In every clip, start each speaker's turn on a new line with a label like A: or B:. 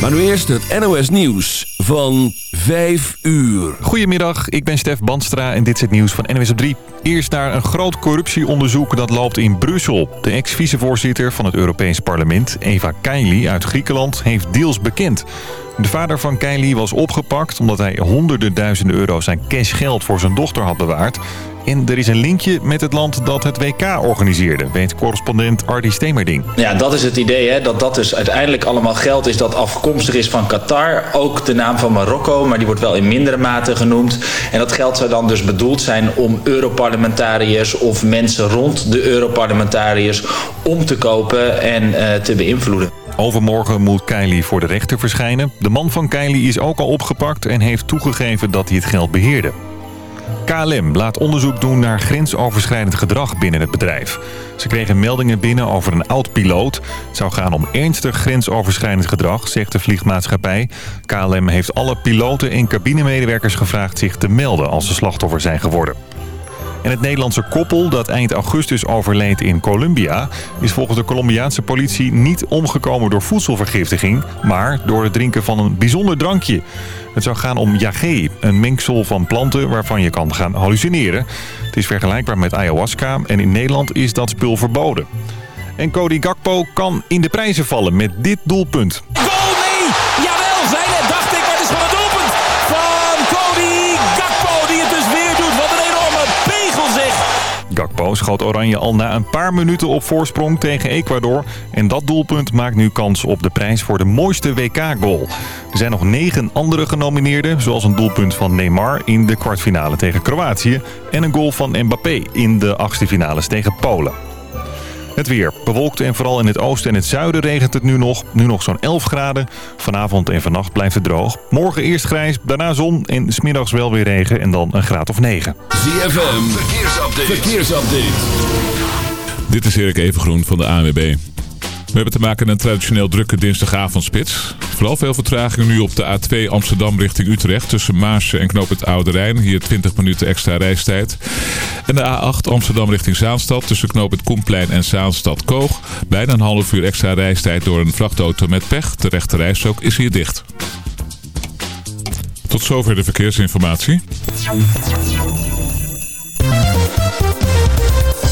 A: Maar nu eerst het NOS Nieuws van 5 uur.
B: Goedemiddag, ik ben Stef Bandstra en dit is het nieuws van NWS op 3. Eerst naar een groot corruptieonderzoek dat loopt in Brussel. De ex-vicevoorzitter van het Europees Parlement, Eva Kaili uit Griekenland, heeft deals bekend. De vader van Kaili was opgepakt omdat hij honderden duizenden euro's aan cashgeld voor zijn dochter had bewaard. En er is een linkje met het land dat het WK organiseerde, weet correspondent Ardi Stemerding.
C: Ja, dat is het idee, hè? dat dat dus uiteindelijk allemaal geld is dat afkomstig is van Qatar. Ook de naam van Marokko, maar die wordt wel in mindere mate genoemd. En dat geld zou dan dus bedoeld zijn om Europarlementariërs of mensen rond de Europarlementariërs om te kopen en uh, te beïnvloeden.
B: Overmorgen moet Kylie voor de rechter verschijnen. De man van Kylie is ook al opgepakt en heeft toegegeven dat hij het geld beheerde. KLM laat onderzoek doen naar grensoverschrijdend gedrag binnen het bedrijf. Ze kregen meldingen binnen over een oud-piloot. Het zou gaan om ernstig grensoverschrijdend gedrag, zegt de vliegmaatschappij. KLM heeft alle piloten en cabinemedewerkers gevraagd zich te melden als ze slachtoffer zijn geworden. En het Nederlandse koppel dat eind augustus overleed in Colombia... is volgens de Colombiaanse politie niet omgekomen door voedselvergiftiging... maar door het drinken van een bijzonder drankje. Het zou gaan om yagé, een mengsel van planten waarvan je kan gaan hallucineren. Het is vergelijkbaar met ayahuasca en in Nederland is dat spul verboden. En Cody Gakpo kan in de prijzen vallen met dit doelpunt. Schoot Oranje al na een paar minuten op voorsprong tegen Ecuador. En dat doelpunt maakt nu kans op de prijs voor de mooiste WK-goal. Er zijn nog negen andere genomineerden, zoals een doelpunt van Neymar in de kwartfinale tegen Kroatië... en een goal van Mbappé in de achtste finales tegen Polen. Het weer. Bewolkt en vooral in het oosten en het zuiden regent het nu nog. Nu nog zo'n 11 graden. Vanavond en vannacht blijft het droog. Morgen eerst grijs, daarna zon en smiddags wel weer regen en dan een graad of 9.
A: ZFM. Verkeersupdate. Verkeersupdate.
D: Dit is Erik Evengroen van de ANWB. We hebben te maken met een traditioneel drukke dinsdagavondspits. Vooral veel vertraging nu op de A2 Amsterdam richting Utrecht... tussen Maarsen en Knoop het Oude Rijn. Hier 20 minuten extra reistijd. En de A8 Amsterdam richting Zaanstad tussen Knoop het Koenplein en Zaanstad-Koog. Bijna een half uur extra reistijd door een vrachtauto met pech. De rechte rijstrook is hier dicht. Tot zover de verkeersinformatie.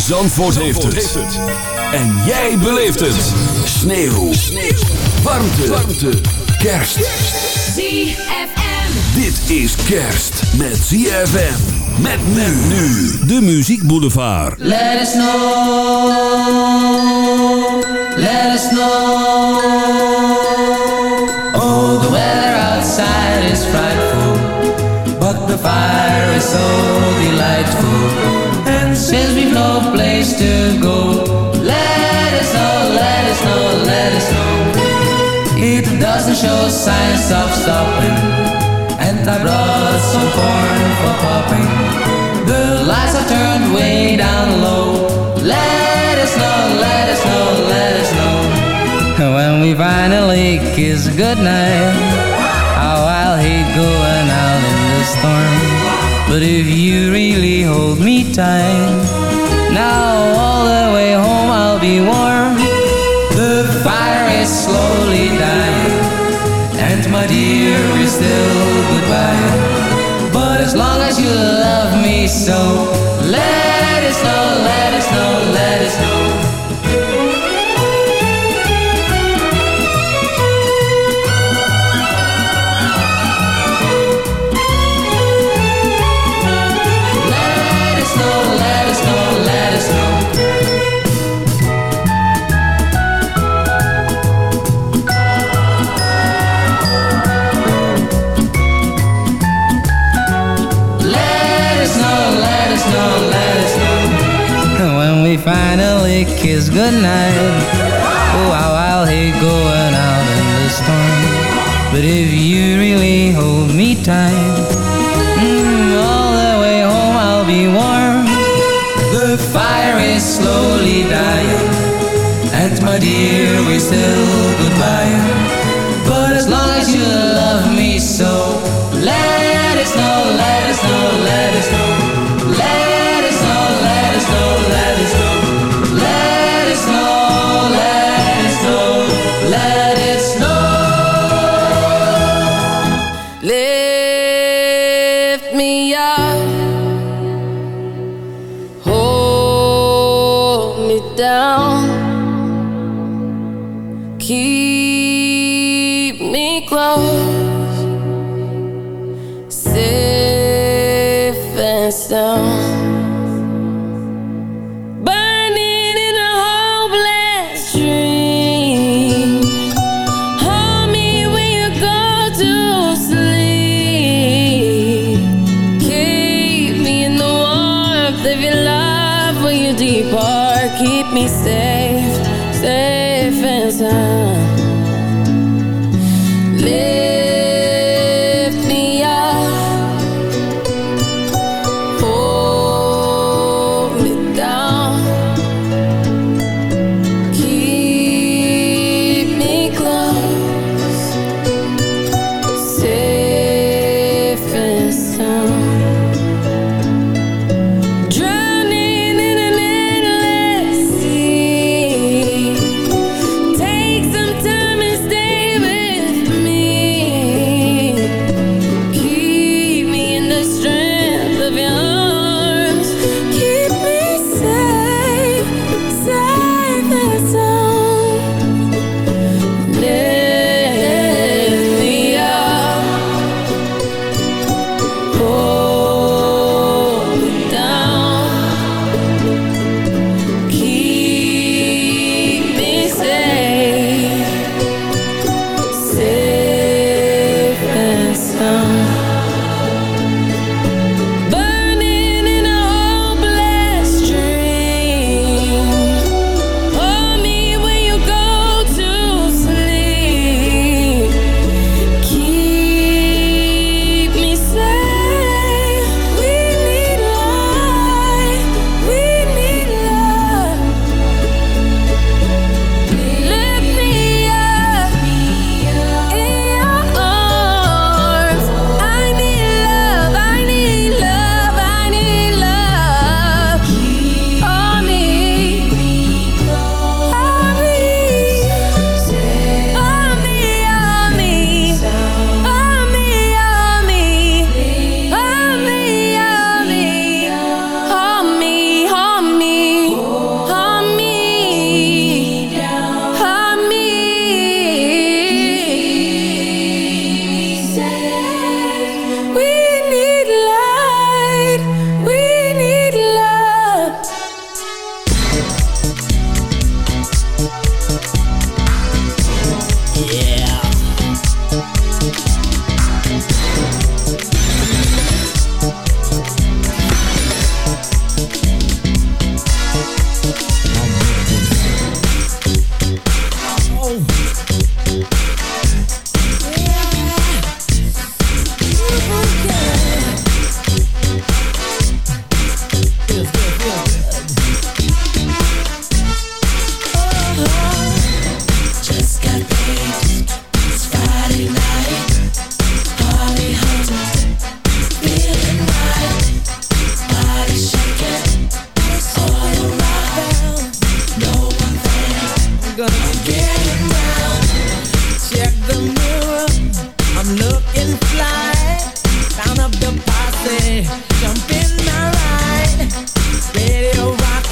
A: Zandvoort, heeft, het. En jij beleeft het. Sneeuw. Sneeuw. Warmte. Warmte. Kerst.
E: ZFM.
A: Dit is kerst met ZFM. Met men nu. De Muziek Boulevard.
E: Let us know. Let us know. Oh, the weather outside is frightful. But the fire is so no place to go, let us know, let us know, let us know. It doesn't show signs of stopping. And I brought some corn for popping. The lights are turned way down low. Let us know, let us know, let us know. When we finally kiss goodnight, how I'll hate going out in the storm. But if you really hold me tight, now all the way home I'll be warm. The fire is slowly dying, and my dear is still goodbye. But as long as you love me so, let us know, let us know, let us kiss goodnight, oh, how I'll hate going out in the storm.
F: But if you really hold me tight, mm, all the way home I'll be warm. The fire is slowly dying, and my dear, we still goodbye. Down, keep me close, safe and sound.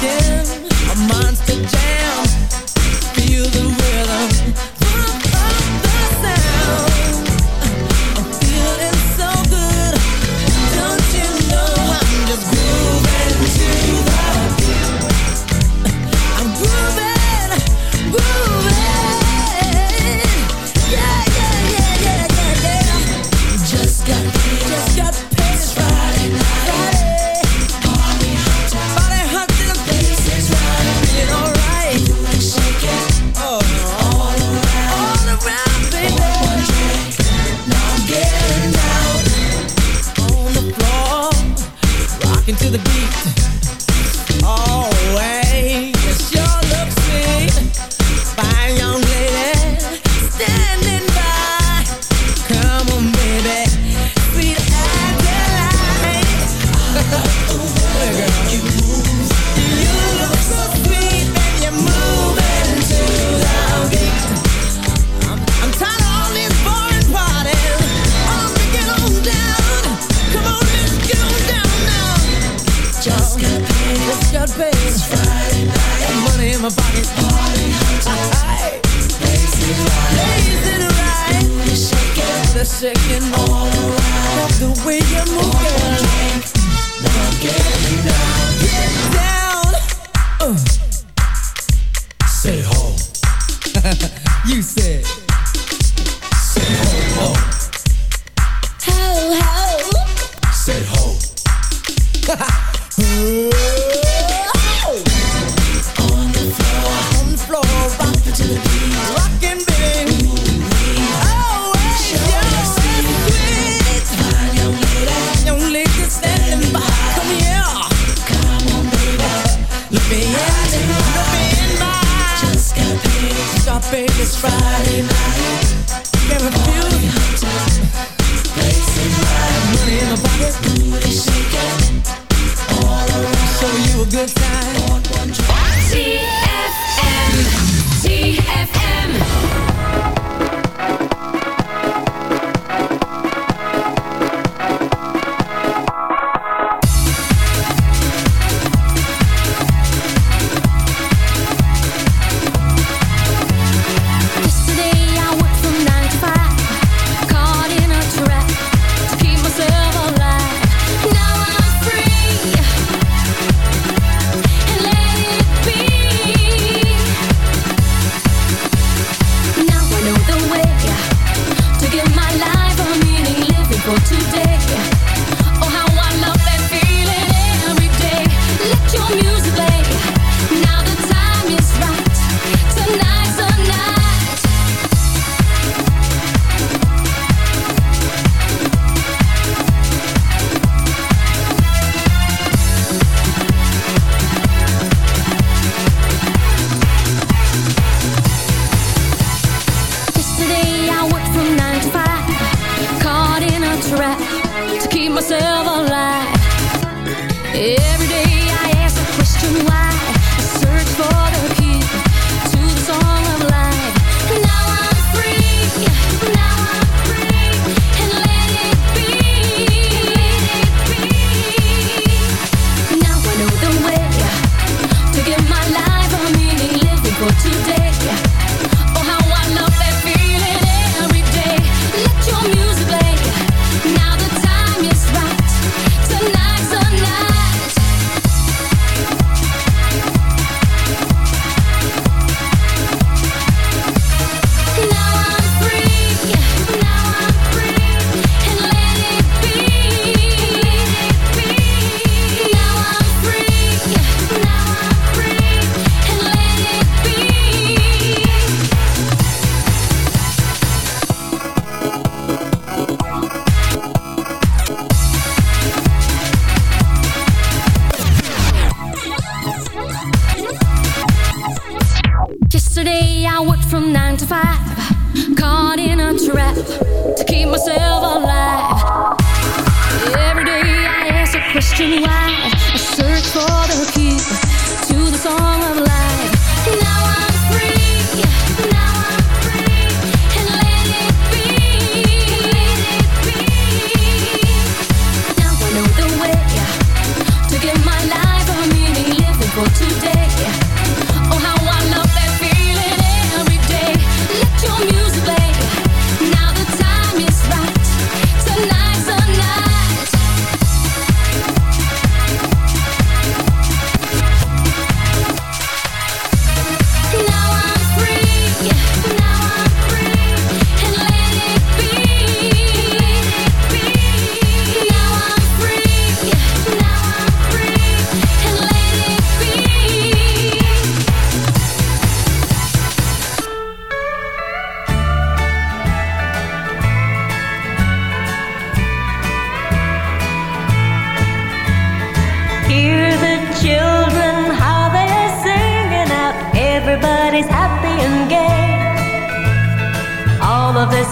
F: a monster jam.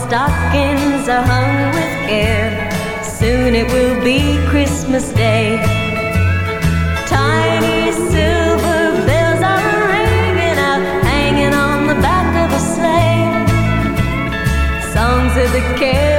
F: stockings are hung with
G: care. Soon it will be Christmas Day. Tiny silver bells are ringing out, hanging on the
H: back of a sleigh. Songs of the care.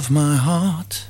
H: Of my heart.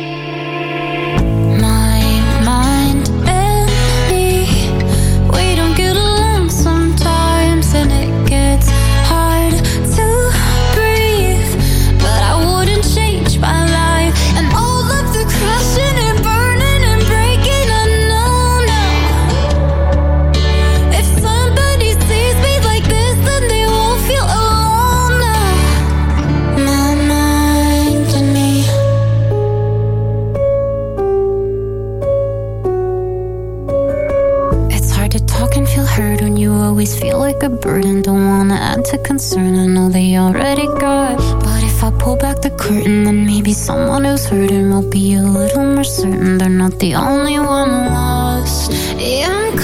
I: burden. You always feel like a burden. Don't wanna add to concern. I know they already got. But if I pull back the curtain, then maybe someone who's hurting will be a little more certain. They're not the only one lost. Yeah, I'm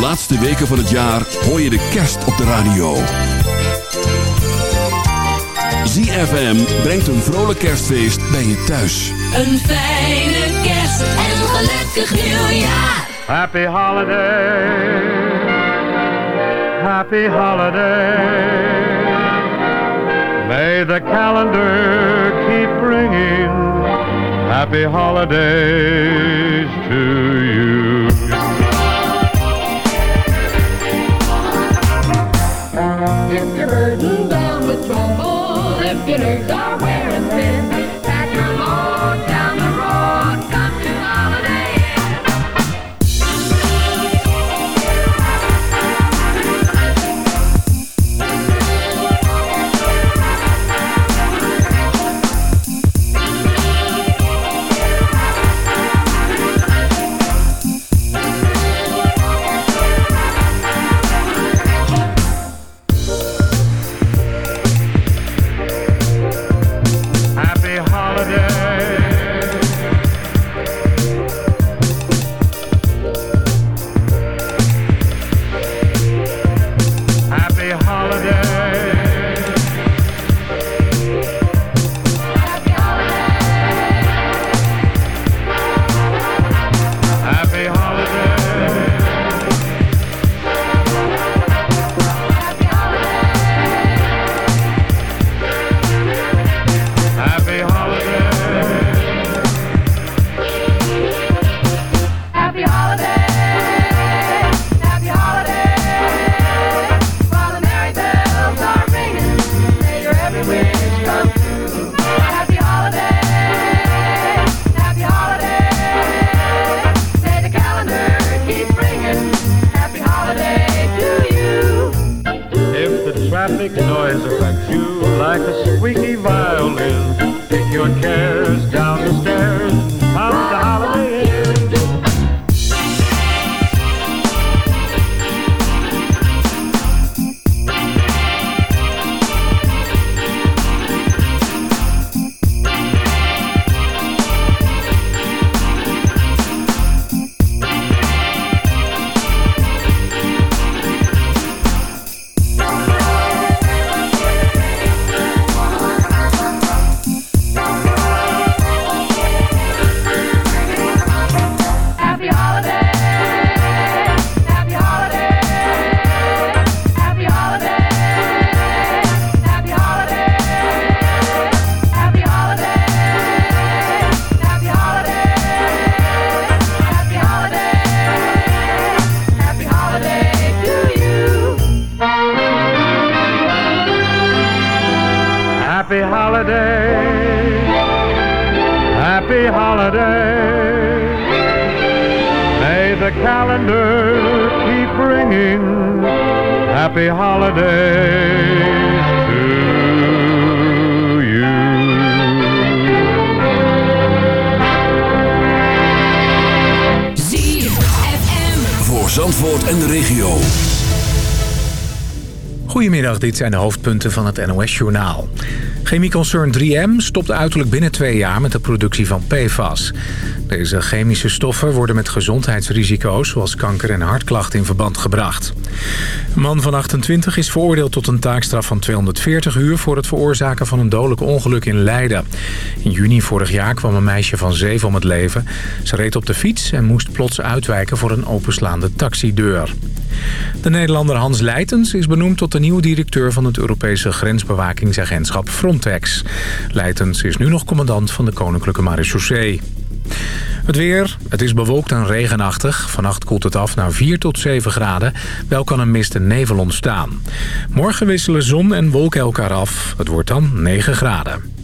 A: laatste weken van het jaar hoor je de kerst op de radio. ZFM brengt een vrolijk kerstfeest bij je thuis.
J: Een fijne kerst en een gelukkig nieuwjaar.
K: Happy holiday. Happy holiday. May the calendar keep bringing happy holidays to you.
L: Dit zijn de hoofdpunten van het NOS-journaal. Chemieconcern 3M stopt uiterlijk binnen twee jaar met de productie van PFAS. Deze chemische stoffen worden met gezondheidsrisico's zoals kanker en hartklachten in verband gebracht. Een man van 28 is veroordeeld tot een taakstraf van 240 uur voor het veroorzaken van een dodelijk ongeluk in Leiden. In juni vorig jaar kwam een meisje van 7 om het leven. Ze reed op de fiets en moest plots uitwijken voor een openslaande taxideur. De Nederlander Hans Leitens is benoemd tot de nieuwe directeur van het Europese grensbewakingsagentschap Frontex. Leitens is nu nog commandant van de Koninklijke Marechaussee. Het weer, het is bewolkt en regenachtig. Vannacht koelt het af naar 4 tot 7 graden. Wel kan een mist en nevel ontstaan. Morgen wisselen zon en wolken elkaar af. Het wordt dan 9 graden.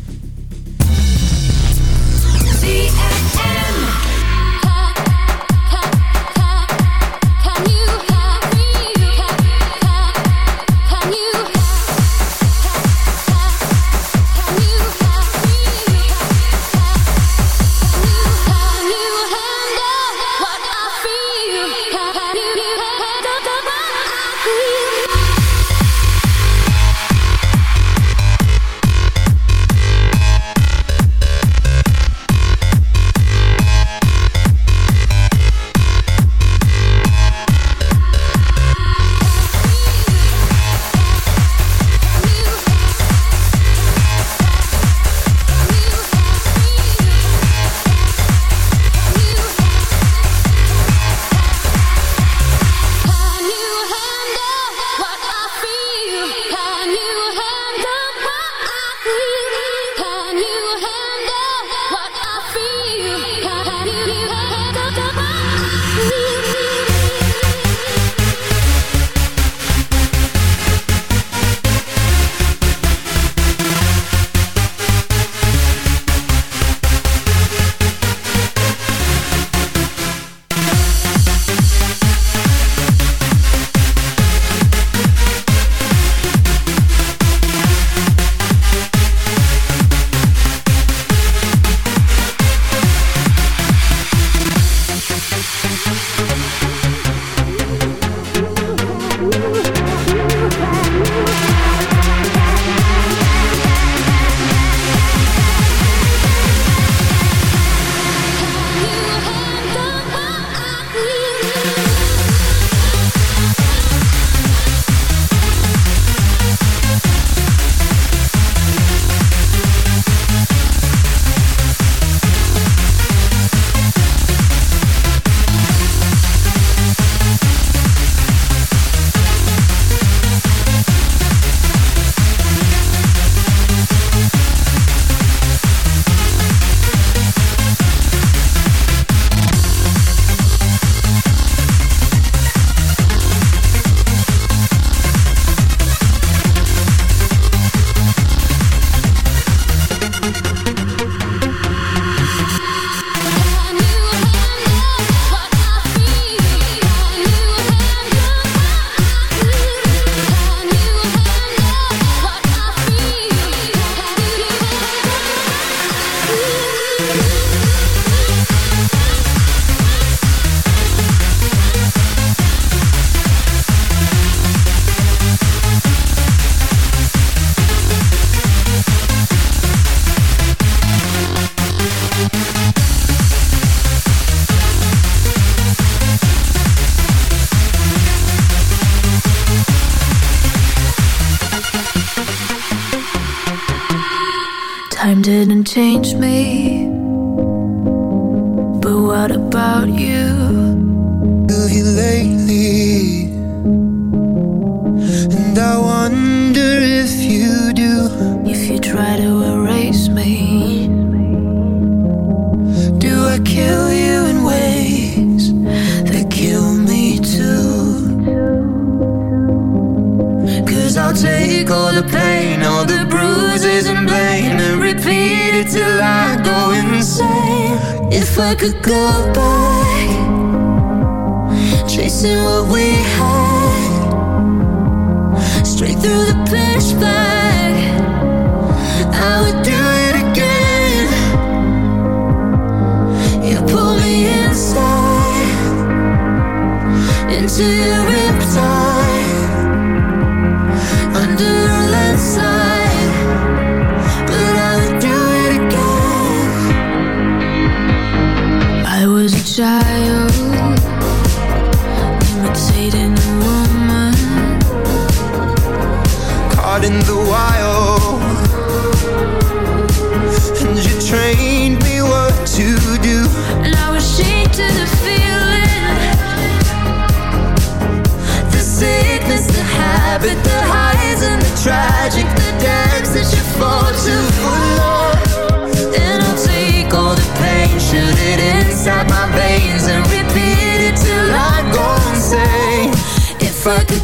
M: Didn't change me. But what about you?
N: of you lately. And I wonder if you do.
M: If you try to erase me,
N: Do I kill you in ways that kill me too? Cause I'll take all the pain, all the bruises and blame, and repeat it till I go insane. If I could go back, chasing what we had, straight through the pitch black, I would do it again. You pull me inside into your
O: if I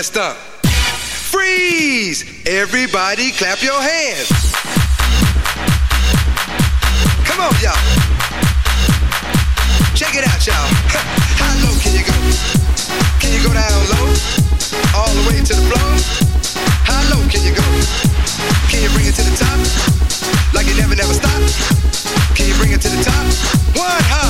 P: let's. Freeze! Everybody clap your hands. Come on, y'all. Check it out, y'all. How low can you go? Can you go down low? All the way to the floor? How low can you go? Can you bring it to the top? Like you never, never stop? Can you bring it to the top? One hop.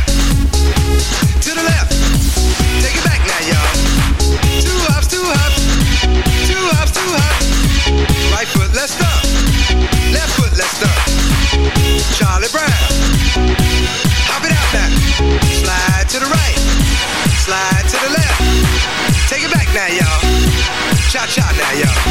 P: Cha